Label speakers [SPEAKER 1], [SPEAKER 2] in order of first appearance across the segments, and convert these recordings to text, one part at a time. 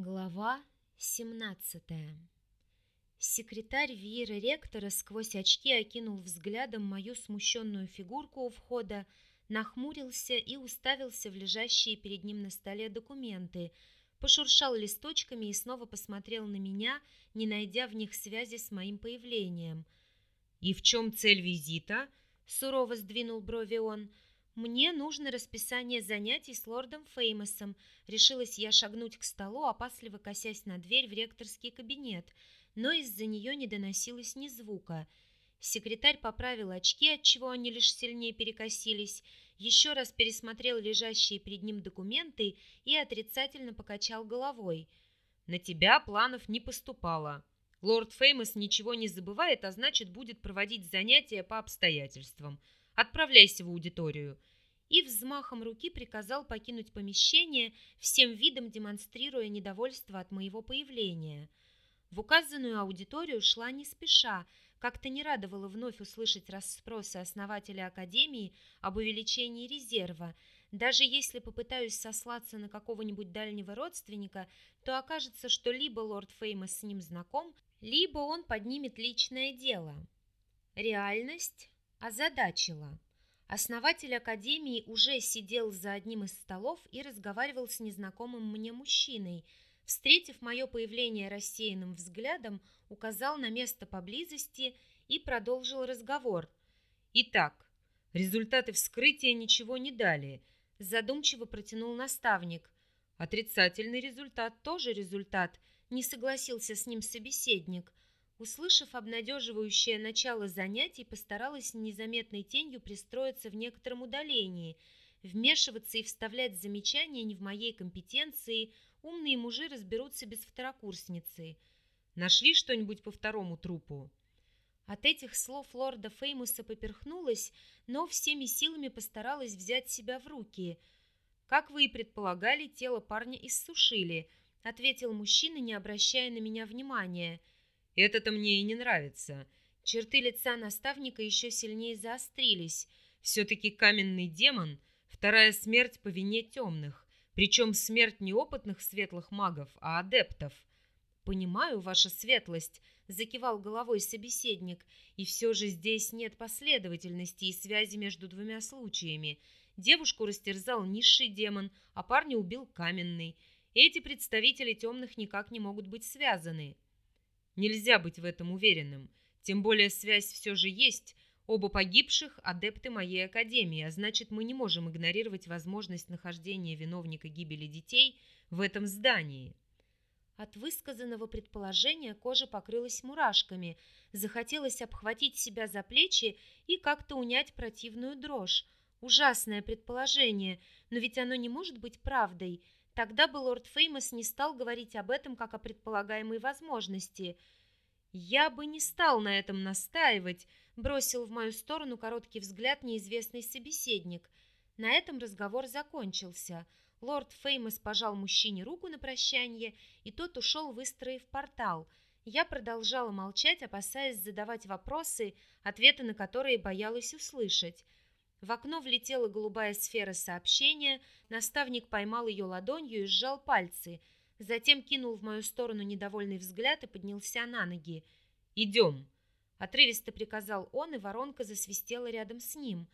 [SPEAKER 1] Глава 17 Секретарь Вира ректора сквозь очки окинул взглядом мою смущенную фигурку у входа, нахмурился и уставился в лежащие перед ним на столе документы, пошуршал листочками и снова посмотрел на меня, не найдя в них связи с моим появлением.
[SPEAKER 2] «И в чем цель визита?»
[SPEAKER 1] — сурово сдвинул брови он — мне нужно расписание занятий с лордом Феймосом. Решилась я шагнуть к столу, опасливо косясь на дверь в ректорский кабинет, но из-за нее не доносилось ни звука. Секретарь поправил очки, отчего они лишь сильнее перекосились, еще раз пересмотрел лежащие перед ним документы и отрицательно покачал головой.
[SPEAKER 2] «На тебя планов не поступало. Лорд Феймос ничего не забывает, а значит, будет проводить занятия по обстоятельствам. Отправляйся в аудиторию
[SPEAKER 1] и взмахом руки приказал покинуть помещение, всем видом демонстрируя недовольство от моего появления. В указанную аудиторию шла не спеша, как-то не радовало вновь услышать расспросы основателя Академии об увеличении резерва. Даже если попытаюсь сослаться на какого-нибудь дальнего родственника, то окажется, что либо лорд Феймос с ним знаком, либо он поднимет личное дело. Реальность озадачила. Основатель академии уже сидел за одним из столов и разговаривал с незнакомым мне мужчиной. Встретив мое появление рассеянным взглядом, указал на место поблизости и продолжил разговор.
[SPEAKER 2] «Итак, результаты вскрытия ничего не дали», – задумчиво протянул наставник. «Отрицательный результат тоже результат», – не согласился с ним собеседник.
[SPEAKER 1] Услышав обнадеживающее начало занятий, постаралась незаметной тенью пристроиться в некотором удалении. Вмешиваться и вставлять замечания не в моей компетенции, умные мужи разберутся без второкурсницы.
[SPEAKER 2] Нашли что-нибудь по второму трупу?
[SPEAKER 1] От этих слов лорда Феймуса поперхнулась, но всеми силами постаралась взять себя в руки.
[SPEAKER 2] «Как вы и предполагали, тело парня иссушили», — ответил мужчина, не обращая на меня внимания — это-то мне и не нравится. Черты лица наставника еще сильнее заострились. Все-таки каменный демон — вторая смерть по вине темных, причем смерть не опытных светлых магов, а адептов.
[SPEAKER 1] «Понимаю, ваша светлость», — закивал головой собеседник, «и все же здесь нет последовательности и связи между двумя случаями. Девушку растерзал низший демон, а парня убил каменный. Эти представители темных никак не могут быть связаны».
[SPEAKER 2] Нельзя быть в этом уверенным. Тем более связь все же есть. Оба погибших – адепты моей академии, а значит, мы не можем игнорировать возможность нахождения виновника гибели детей в этом здании.
[SPEAKER 1] От высказанного предположения кожа покрылась мурашками. Захотелось обхватить себя за плечи и как-то унять противную дрожь. Ужасное предположение, но ведь оно не может быть правдой – Тогда бы лорд Феймос не стал говорить об этом как о предполагаемой возможности. «Я бы не стал на этом настаивать», — бросил в мою сторону короткий взгляд неизвестный собеседник. На этом разговор закончился. Лорд Феймос пожал мужчине руку на прощание, и тот ушел, выстроив портал. Я продолжала молчать, опасаясь задавать вопросы, ответы на которые боялась услышать. В окно влетела голубая сфера сообщения, наставник поймал ее ладонью и сжал пальцы, затем кинул в мою сторону недовольный взгляд и поднялся на ноги.
[SPEAKER 2] «Идем!»
[SPEAKER 1] — отрывисто приказал он, и воронка засвистела рядом с ним.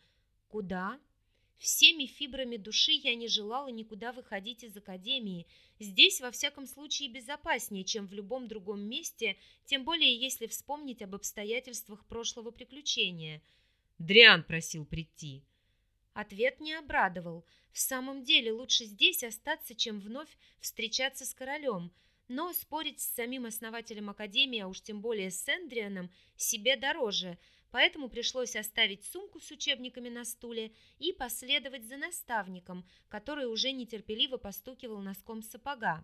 [SPEAKER 1] «Куда?» Всеми фибрами души я не желала никуда выходить из академии. Здесь, во всяком случае, безопаснее, чем в любом другом месте, тем более если вспомнить об обстоятельствах прошлого приключения —
[SPEAKER 2] Дриан просил прийти.
[SPEAKER 1] Ответ не обрадовал. В самом деле лучше здесь остаться, чем вновь встречаться с королем. Но спорить с самим основателем Академии, а уж тем более с Эндрианом, себе дороже, поэтому пришлось оставить сумку с учебниками на стуле и последовать за наставником, который уже нетерпеливо постукивал носком сапога.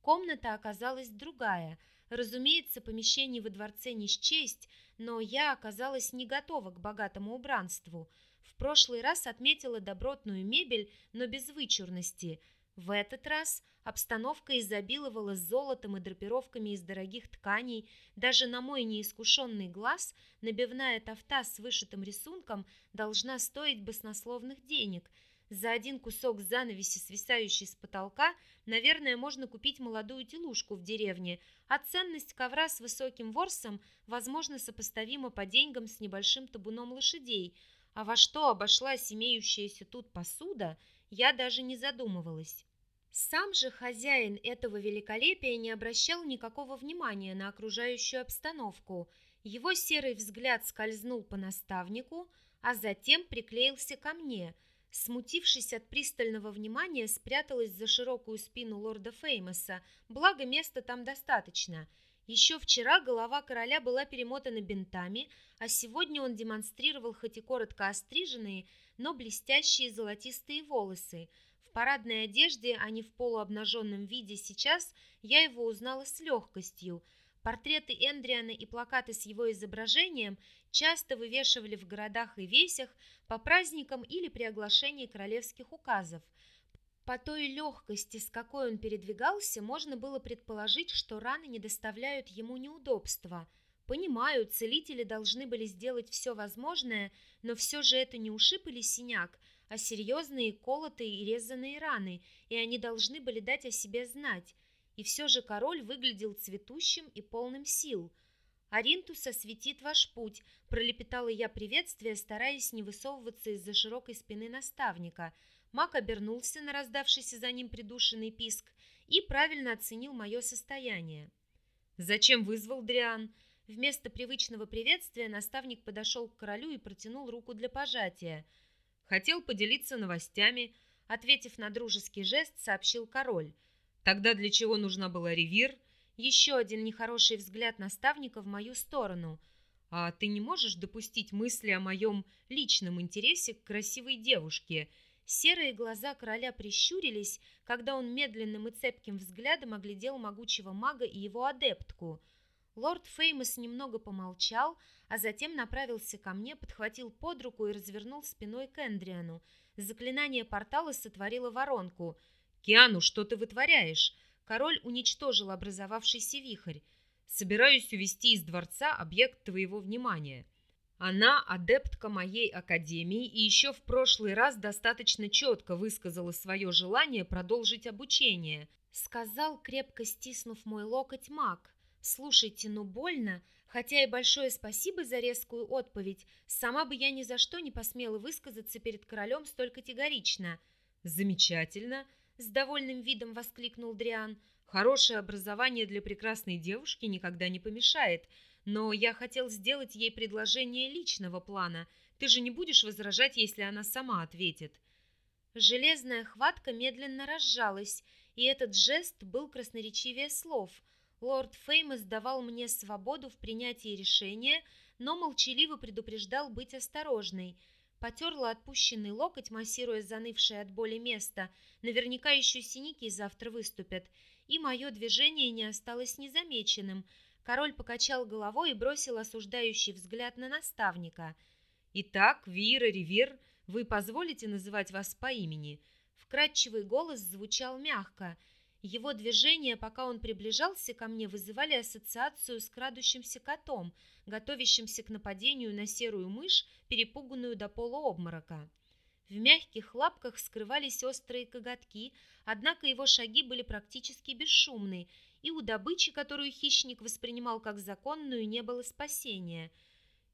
[SPEAKER 1] Комната оказалась другая – Разумеется, помещение во дворце не счесть, но я оказалась не готова к богатому убранству. В прошлый раз отметила добротную мебель, но без вычурности. В этот раз обстановка изобиловала золотом и драпировками из дорогих тканей. Даже на мой неискушенный глаз набивная тафта с вышитым рисунком должна стоить баснословных денег. За один кусок занавеси, свисающий с потолка, наверное, можно купить молодую телушку в деревне, а ценность ковра с высоким ворсом, возможно, сопоставима по деньгам с небольшим табуном лошадей. А во что обошлась имеющаяся тут посуда, я даже не задумывалась. Сам же хозяин этого великолепия не обращал никакого внимания на окружающую обстановку. Его серый взгляд скользнул по наставнику, а затем приклеился ко мне. Смутившись от пристального внимания, спряталась за широкую спину лорда Феймоса, благо места там достаточно. Еще вчера голова короля была перемотана бинтами, а сегодня он демонстрировал хоть и коротко остриженные, но блестящие золотистые волосы – парадной одежде, а не в полуобнаженном виде сейчас, я его узнала с легкостью. Портреты Эндриана и плакаты с его изображением часто вывешивали в городах и весях по праздникам или при оглашении королевских указов. По той легкости, с какой он передвигался, можно было предположить, что раны не доставляют ему неудобства. Понимаю, целители должны были сделать все возможное, но все же это не ушиб или синяк, а серьезные колотые и резанные раны, и они должны были дать о себе знать. И все же король выглядел цветущим и полным сил. «Аринтус осветит ваш путь», – пролепетала я приветствие, стараясь не высовываться из-за широкой спины наставника. Маг обернулся на раздавшийся за ним придушенный писк и правильно оценил мое состояние. «Зачем вызвал Дриан?» Вместо привычного приветствия наставник подошел к королю и протянул руку для пожатия – Хотел поделиться новостями, ответив на дружеский жест, сообщил король. Тогда для чего нужна была ревир? Еще один нехороший взгляд наставника в мою сторону. А ты не можешь допустить мысли о моем личном интересе к красивой девушке? Серые глаза короля прищурились, когда он медленным и цепким взглядом оглядел могучего мага и его адептку – Лорд Феймос немного помолчал, а затем направился ко мне, подхватил под руку и развернул спиной к Эндриану. Заклинание портала сотворило воронку. «Киану, что ты вытворяешь?» Король уничтожил образовавшийся вихрь. «Собираюсь увести из дворца объект твоего внимания». Она адептка моей академии и еще в прошлый раз достаточно четко высказала свое желание продолжить обучение, сказал, крепко стиснув мой локоть маг. Слушайте, ну больно, хотя и большое спасибо за резкую отповедь. Сама бы я ни за что не посмела высказаться перед королем столь категорично. Замечательно, с довольным видом воскликнул Дриан. Хорошее образование для прекрасной девушки никогда не помешает, но я хотел сделать ей предложение личного плана. Ты же не будешь возражать, если она сама ответит. Железная хватка медленно разжалась, и этот жест был красноречивее слов – Лорд Феймос давал мне свободу в принятии решения, но молчаливо предупреждал быть осторожной. Потерла отпущенный локоть, массируя занывшее от боли место. Наверняка еще синяки завтра выступят. И мое движение не осталось незамеченным. Король покачал головой и бросил осуждающий взгляд на наставника. «Итак, Вира Ривер, вы позволите называть вас по имени?» Вкрадчивый голос звучал мягко – его движения, пока он приближался ко мне, вызывали ассоциацию с крадущимся котом, готовящимся к нападению на серую мышь, перепуганную до полуобморока. В мягких лапках скрывались острые коготки, однако его шаги были практически бесшумны, и у добычи, которую хищник воспринимал как законную, не было спасения.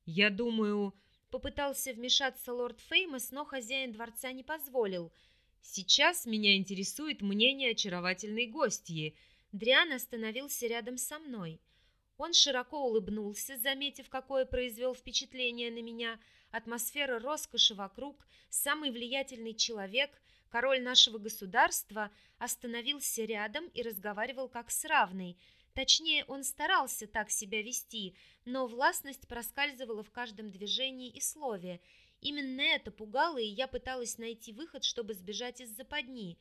[SPEAKER 1] «Я думаю...» — попытался вмешаться лорд Феймос, но хозяин дворца не позволил — Сейчас меня интересует мнение очаровательной гостьи. Дриан остановился рядом со мной. Он широко улыбнулся, заметив, какое произвел впечатление на меня. Атмосфера роскоши вокруг, самый влиятельный человек, король нашего государства, остановился рядом и разговаривал как с равной. Точнее, он старался так себя вести, но властность проскальзывала в каждом движении и слове – Именно это пугало, и я пыталась найти выход, чтобы сбежать из западни.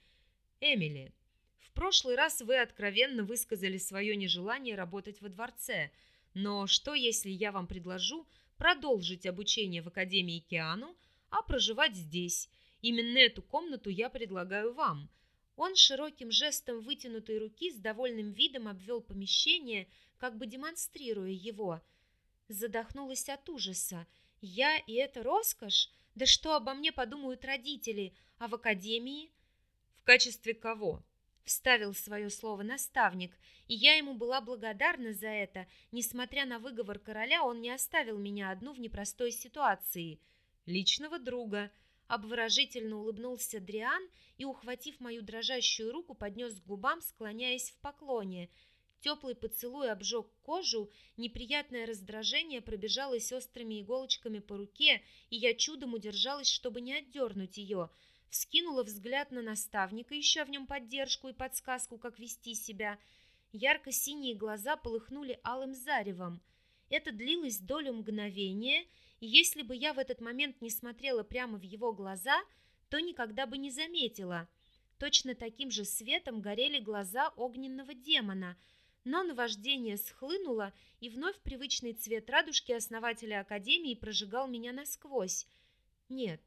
[SPEAKER 1] Эмили, в прошлый раз вы откровенно высказали свое нежелание работать во дворце, но что, если я вам предложу продолжить обучение в Академии Киану, а проживать здесь? Именно эту комнату я предлагаю вам. Он широким жестом вытянутой руки с довольным видом обвел помещение, как бы демонстрируя его. Задохнулась от ужаса. Я и это роскошь? Да что обо мне подумают родители, а в академии?
[SPEAKER 2] В качестве кого?
[SPEAKER 1] Вставил свое слово наставник, и я ему была благодарна за это. Несмотря на выговор короля, он не оставил меня одну в непростой ситуации.
[SPEAKER 2] Личного друга.
[SPEAKER 1] Обворожительно улыбнулся Дриан и, ухватив мою дрожащую руку, поднес к губам, склоняясь в поклоне. Теплый поцелуй обжег кожу, неприятное раздражение пробежалось острыми иголочками по руке, и я чудом удержалась, чтобы не отдернуть ее. Вскинула взгляд на наставника, ища в нем поддержку и подсказку, как вести себя. Ярко-синие глаза полыхнули алым заревом. Это длилось долю мгновения, и если бы я в этот момент не смотрела прямо в его глаза, то никогда бы не заметила. Точно таким же светом горели глаза огненного демона – но наваждение схлынуло, и вновь привычный цвет радужки основателя Академии прожигал меня насквозь. Нет,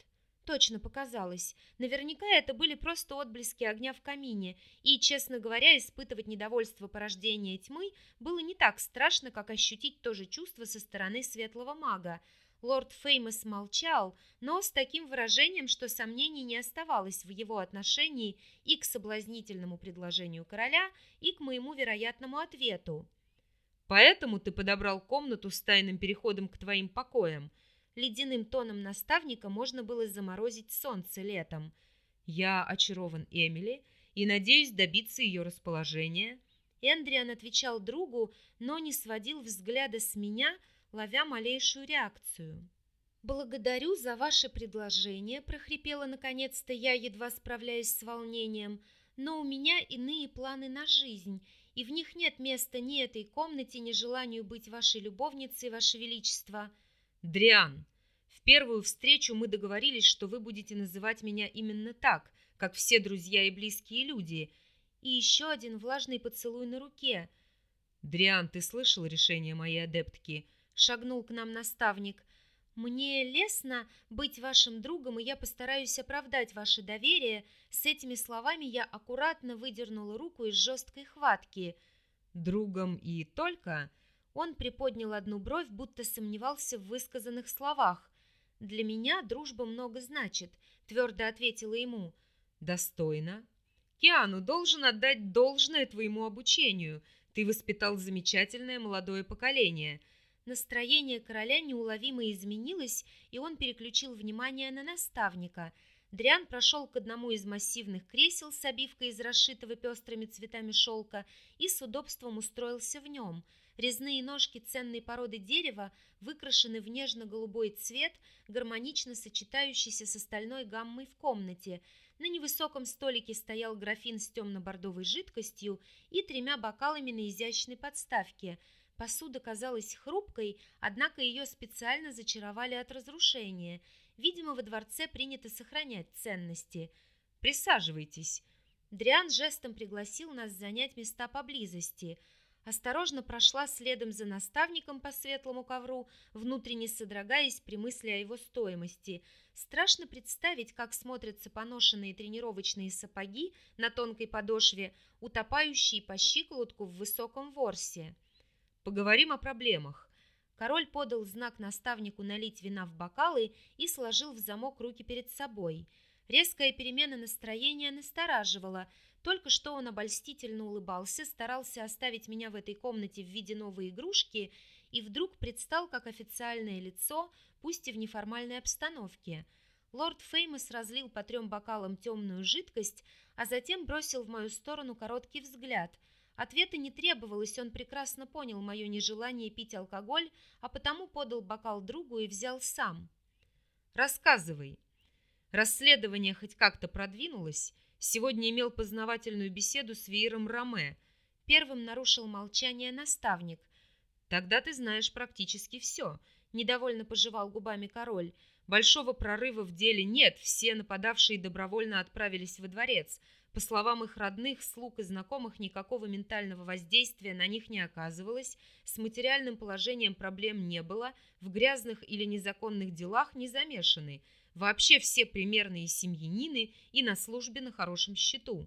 [SPEAKER 1] точно показалось. Наверняка это были просто отблески огня в камине, и, честно говоря, испытывать недовольство порождения тьмы было не так страшно, как ощутить то же чувство со стороны светлого мага – Лорд Феймос молчал, но с таким выражением, что сомнений не оставалось в его отношении и к соблазнительному предложению короля, и к моему вероятному ответу.
[SPEAKER 2] «Поэтому ты подобрал комнату с тайным переходом к твоим покоям?»
[SPEAKER 1] Ледяным тоном наставника можно было заморозить солнце летом.
[SPEAKER 2] «Я очарован Эмили и надеюсь добиться ее расположения».
[SPEAKER 1] Эндриан отвечал другу, но не сводил взгляда с меня, ловя малейшую реакцию. «Благодарю за ваше предложение», – прохрипела наконец-то я, едва справляясь с волнением, «но у меня иные планы на жизнь, и в них нет места ни этой комнате, ни желанию быть вашей любовницей, ваше величество».
[SPEAKER 2] «Дриан, в первую встречу мы договорились, что вы будете называть меня именно так, как все друзья и близкие люди».
[SPEAKER 1] И еще один влажный поцелуй на руке.
[SPEAKER 2] «Дриан, ты слышал решение моей адептки?»
[SPEAKER 1] Шагнул к нам наставник. Мне лестно быть вашим другом, и я постараюсь оправдать ваше доверие. С этими словами я аккуратно выдернула руку из жесткой хватки.
[SPEAKER 2] Другом и только?
[SPEAKER 1] Он приподнял одну бровь, будто сомневался в высказанных словах. Для меня дружба много значит, твердо ответила ему.
[SPEAKER 2] Достойно. Киану должен отдать должное твоему обучению. Ты воспитал замечательное молодое поколение.
[SPEAKER 1] Настроение короля неуловимо изменилось, и он переключил внимание на наставника. Дриан прошел к одному из массивных кресел с обивкой из расшитого пестрыми цветами шелка и с удобством устроился в нем. Резные ножки ценной породы дерева выкрашены в нежно-голубой цвет, гармонично сочетающийся с остальной гаммой в комнате. На невысоком столике стоял графин с темно-бордовой жидкостью и тремя бокалами на изящной подставке – Посуда казалась хрупкой, однако ее специально зачаровали от разрушения. Видимо, во дворце принято сохранять ценности.
[SPEAKER 2] «Присаживайтесь».
[SPEAKER 1] Дриан жестом пригласил нас занять места поблизости. Осторожно прошла следом за наставником по светлому ковру, внутренне содрогаясь при мысли о его стоимости. Страшно представить, как смотрятся поношенные тренировочные сапоги на тонкой подошве, утопающие по щиколотку в высоком ворсе.
[SPEAKER 2] Поговорим о проблемах.
[SPEAKER 1] Король подал знак наставнику налить вина в бокалы и сложил в замок руки перед собой. Резкая перемена настроения настораживала. Только что он обольстительно улыбался, старался оставить меня в этой комнате в виде новой игрушки, и вдруг предстал как официальное лицо, пусть и в неформальной обстановке. Лорд Феймос разлил по трем бокалам темную жидкость, а затем бросил в мою сторону короткий взгляд – Ответа не требовалось, он прекрасно понял мое нежелание пить алкоголь, а потому подал бокал другу и взял сам.
[SPEAKER 2] «Рассказывай. Расследование хоть как-то продвинулось. Сегодня имел познавательную беседу с Веером Роме.
[SPEAKER 1] Первым нарушил молчание наставник.
[SPEAKER 2] Тогда ты знаешь практически все», — недовольно пожевал губами король. «Большого прорыва в деле нет, все нападавшие добровольно отправились во дворец». По словам их родных, слуг и знакомых, никакого ментального воздействия на них не оказывалось, с материальным положением проблем не было, в грязных или незаконных делах не замешаны. Вообще все примерные семьянины и на службе на хорошем счету.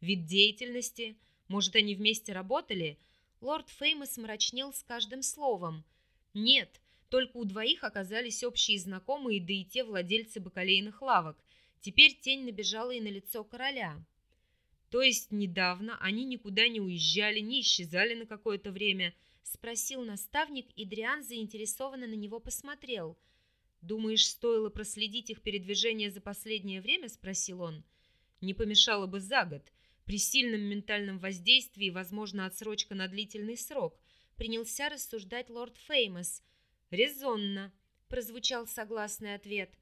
[SPEAKER 2] Вид деятельности, может, они вместе работали?
[SPEAKER 1] Лорд Феймос мрачнел с каждым словом. Нет,
[SPEAKER 2] Только у двоих оказались общие знакомые, да и те владельцы бакалейных лавок. Теперь тень набежала и на лицо короля. То есть недавно они никуда не уезжали, не исчезали на какое-то время, спросил наставник, и Дриан заинтересованно на него посмотрел. Думаешь, стоило проследить их передвижение за последнее время, спросил он. Не помешало бы за год. При сильном ментальном воздействии, возможно, отсрочка на длительный срок, принялся рассуждать лорд Феймос. Резонно, прозвучал согласный ответ.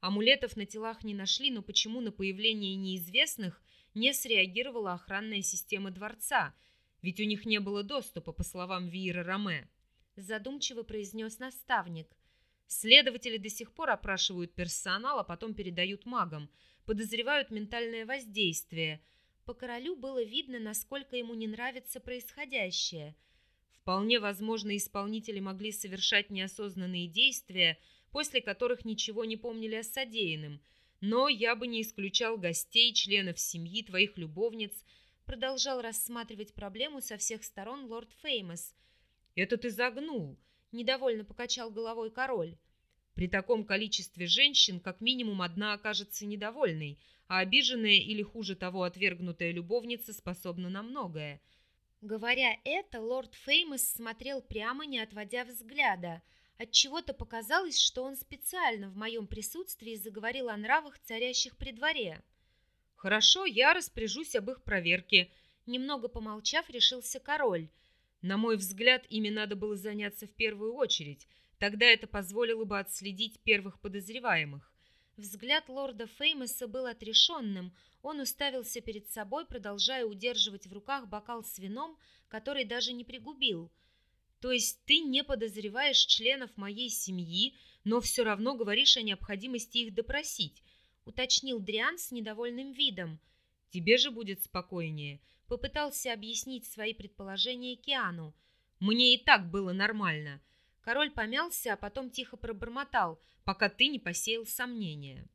[SPEAKER 2] Амулетов на телах не нашли, но почему на появление неизвестных не среагировала охранная система дворца, ведь у них не было доступа, по словам Виира Роме. Задумчиво произнес наставник. Следователи до сих пор опрашивают персонал, а потом передают магам. Подозревают ментальное воздействие. По королю было видно, насколько ему не нравится происходящее. Вполне возможно, исполнители могли совершать неосознанные действия, после которых ничего не помнили о содеянном – но я бы не исключал гостей, членов семьи, твоих любовниц. Продолжал рассматривать проблему со всех сторон лорд Феймос. Это ты загнул, недовольно покачал головой король. При таком количестве женщин как минимум одна окажется недовольной, а обиженная или хуже того отвергнутая любовница способна на многое. Говоря это, лорд Феймос смотрел прямо, не отводя взгляда – от чего то показалось, что он специально в моем присутствии заговорил о нравах, царящих при дворе. «Хорошо, я распоряжусь об их проверке», — немного помолчав, решился король. «На мой взгляд, ими надо было заняться в первую очередь. Тогда это позволило бы отследить первых подозреваемых». Взгляд лорда Феймоса был отрешенным. Он уставился перед собой, продолжая удерживать в руках бокал с вином, который даже не пригубил — то есть ты не подозреваешь членов моей семьи, но все равно говоришь о необходимости их допросить, уточнил Дриан с недовольным видом. Тебе же будет спокойнее, попытался объяснить свои предположения Киану. Мне и так было нормально. Король помялся, а потом тихо пробормотал, пока ты не посеял сомнения.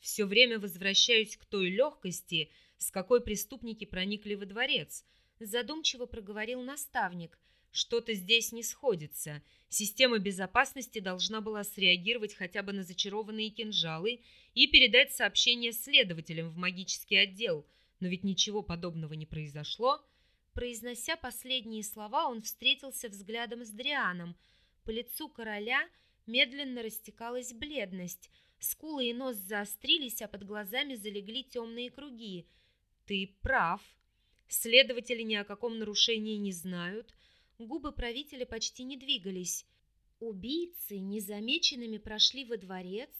[SPEAKER 2] Все время возвращаюсь к той легкости, с какой преступники проникли во дворец, задумчиво проговорил наставник – что-то здесь не сходится. Система безопасности должна была среагировать хотя бы на зачарованные кинжалы и передать сообщение следователям в магический отдел, но ведь ничего подобного не произошло. Произнося последние слова, он встретился взглядом с Дрианом. По лицу короля медленно растекалась бледность. Скулы и нос заострились, а под глазами залегли темные круги. «Ты прав. Следователи ни о каком нарушении не знают, Губы правителя почти не двигались. Убийцы незамеченными прошли во дворец,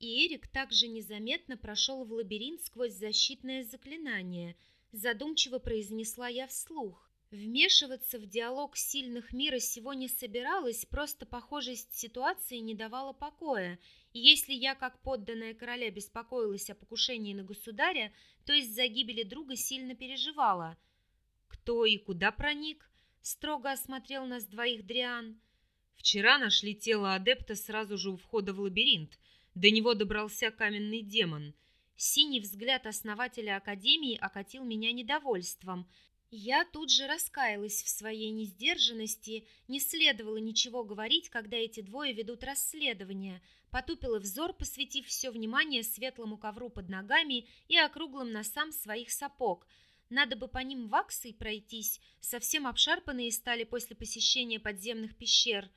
[SPEAKER 2] и Эрик также незаметно прошел в лабиринт сквозь защитное заклинание. Задумчиво произнесла я вслух. Вмешиваться в диалог сильных мира сего не собиралась, просто похожесть ситуации не давала покоя. И если я, как подданная короля, беспокоилась о покушении на государя, то из-за гибели друга сильно переживала. Кто и куда проник? Строго осмотрел нас двоих Дриан. Вчера нашли тело адепта сразу же у входа в лабиринт. До него добрался каменный демон. Синий взгляд основателя академии окатил меня недовольством. Я тут же раскаялась в своей несдержанности, не следовало ничего говорить, когда эти двое ведут расследование. Потупила взор, посвятив все внимание светлому ковру под ногами и округлым носам своих сапог – надо бы по ним ваксой пройтись, совсем обшарпанные стали после посещения подземных пещер.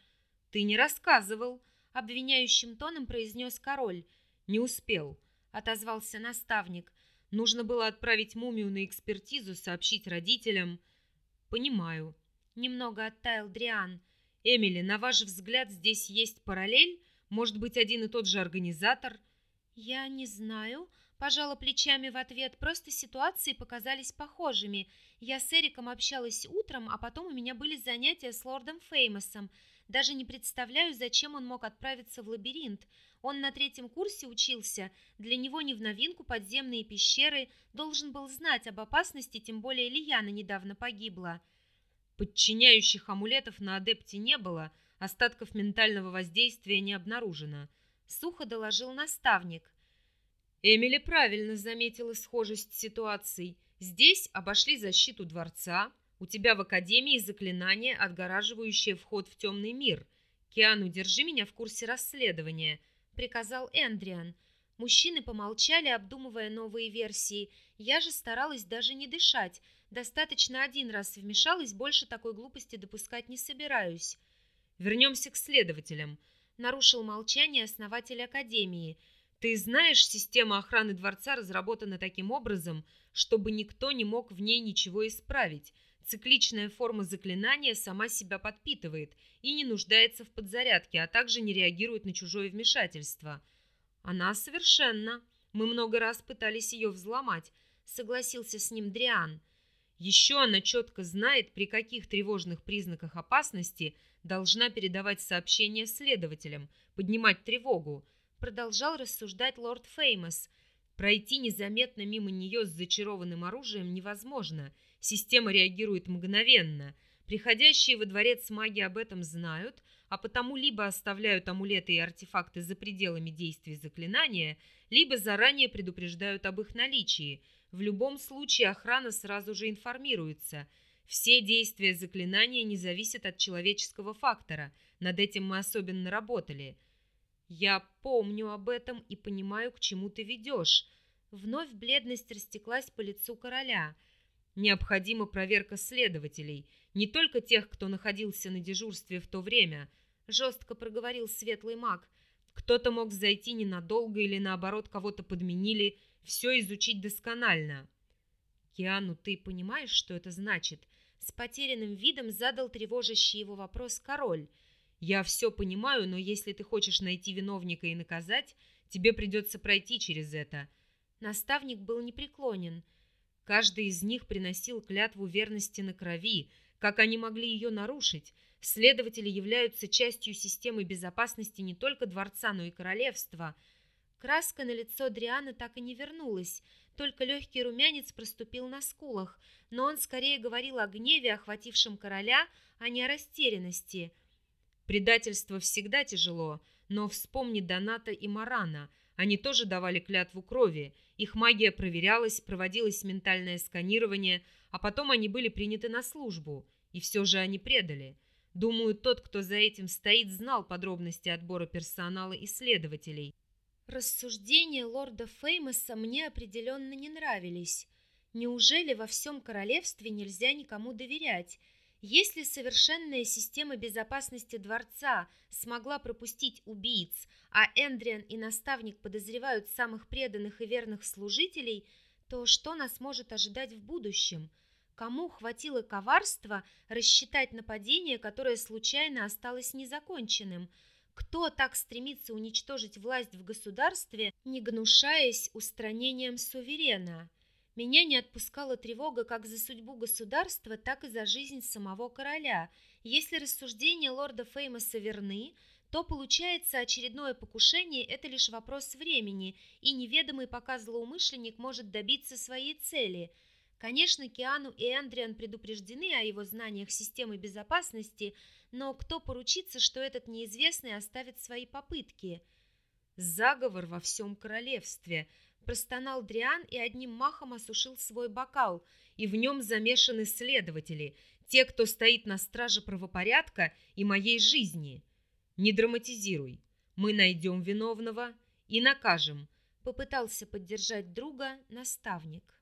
[SPEAKER 2] Ты не рассказывал, обвиняющим тоном произнес король. Не успел, отозвался наставник. Нужно было отправить мумию на экспертизу, сообщить родителям. Понимаю. Немного оттаял Дриан. Эмили, на ваш взгляд, здесь есть параллель? Может быть, один и тот же организатор? Я не знаю, Пожала плечами в ответ, просто ситуации показались похожими. Я с Эриком общалась утром, а потом у меня были занятия с лордом Феймосом. Даже не представляю, зачем он мог отправиться в лабиринт. Он на третьем курсе учился, для него не в новинку подземные пещеры, должен был знать об опасности, тем более Лияна недавно погибла. Подчиняющих амулетов на адепте не было, остатков ментального воздействия не обнаружено. Сухо доложил наставник. Эмили правильно заметила схожесть ситуаций. Здесь обошли защиту дворца, у тебя в академии заклинание, отгораживающее вход в темный мир. «Киану, держи меня в курсе расследования», — приказал Эндриан. Мужчины помолчали, обдумывая новые версии. Я же старалась даже не дышать. Достаточно один раз вмешалась, больше такой глупости допускать не собираюсь.
[SPEAKER 1] «Вернемся к следователям», — нарушил молчание основатель Академии. «Ты знаешь, система охраны дворца разработана таким образом, чтобы никто не мог в ней ничего исправить. Цикличная форма заклинания сама себя подпитывает и не нуждается в подзарядке, а также не реагирует на чужое вмешательство. Она совершенно. Мы много раз пытались ее взломать, согласился с ним Дриан. Еще она четко знает, при каких тревожных признаках опасности должна передавать сообщение следователям, поднимать тревогу. Продолжал рассуждать лорд Феймос. Пройти незаметно мимо нее с зачарованным оружием невозможно – Система реагирует мгновенно. Приходящие во дворец маги об этом знают, а потому либо оставляют амулеты и артефакты за пределами действия заклинания, либо заранее предупреждают об их наличии. В любом случае охрана сразу же информируется. Все действия заклинания не зависят от человеческого фактора. Над этим мы особенно работали. Я помню об этом и понимаю, к чему ты ведешь. Вновь бледность растеклась по лицу короля – Необходима проверка следователей, не только тех, кто находился на дежурстве в то время, жестко проговорил светлый маг. Кто-то мог зайти ненадолго или наоборот кого-то подменили, все изучить досконально. Киану, ты понимаешь, что это значит? С потерянным видом задал тревожащий его вопрос король. Я все понимаю, но если ты хочешь найти виновника и наказать, тебе придется пройти через это. Наставник был непреклонен. Каждый из них приносил клятву верности на крови. Как они могли ее нарушить? Следователи являются частью системы безопасности не только дворца, но и королевства. Краска на лицо Дрианы так и не вернулась, только легкий румянец проступил на скулах, но он скорее говорил о гневе, охватившем короля, а не о растерянности. Предательство всегда тяжело, но вспомни Доната и Марана. Они тоже давали клятву крови, их магия проверялась, проводилось ментальное сканирование, а потом они были приняты на службу. И все же они предали. Думаю, тот, кто за этим стоит, знал подробности отбора персонала и следователей. Рассуждения лорда Феймоса мне определенно не нравились. Неужели во всем королевстве нельзя никому доверять? Если совершенная система безопасности дворца смогла пропустить убийц, а Эндриан и наставник подозревают самых преданных и верных служителей, то что нас может ожидать в будущем? Кому хватило коварства рассчитать нападение, которое случайно осталось незаконченным? Кто так стремится уничтожить власть в государстве, не гнушаясь устранением суверена? Меня не отпускала тревога как за судьбу государства, так и за жизнь самого короля. Если рассуждения лорда Феймоса верны, то получается очередное покушение – это лишь вопрос времени, и неведомый пока злоумышленник может добиться своей цели. Конечно, Киану и Эндриан предупреждены о его знаниях системы безопасности, но кто поручится, что этот неизвестный оставит свои попытки? Заговор во всем королевстве – простонал Дриан и одним махом осушил свой бокал, и в нем замешаны следователи, те, кто стоит на страже правопорядка и моей жизни. Не драматизируй. Мы найдем виновного и накажем, попытался поддержать друга наставник.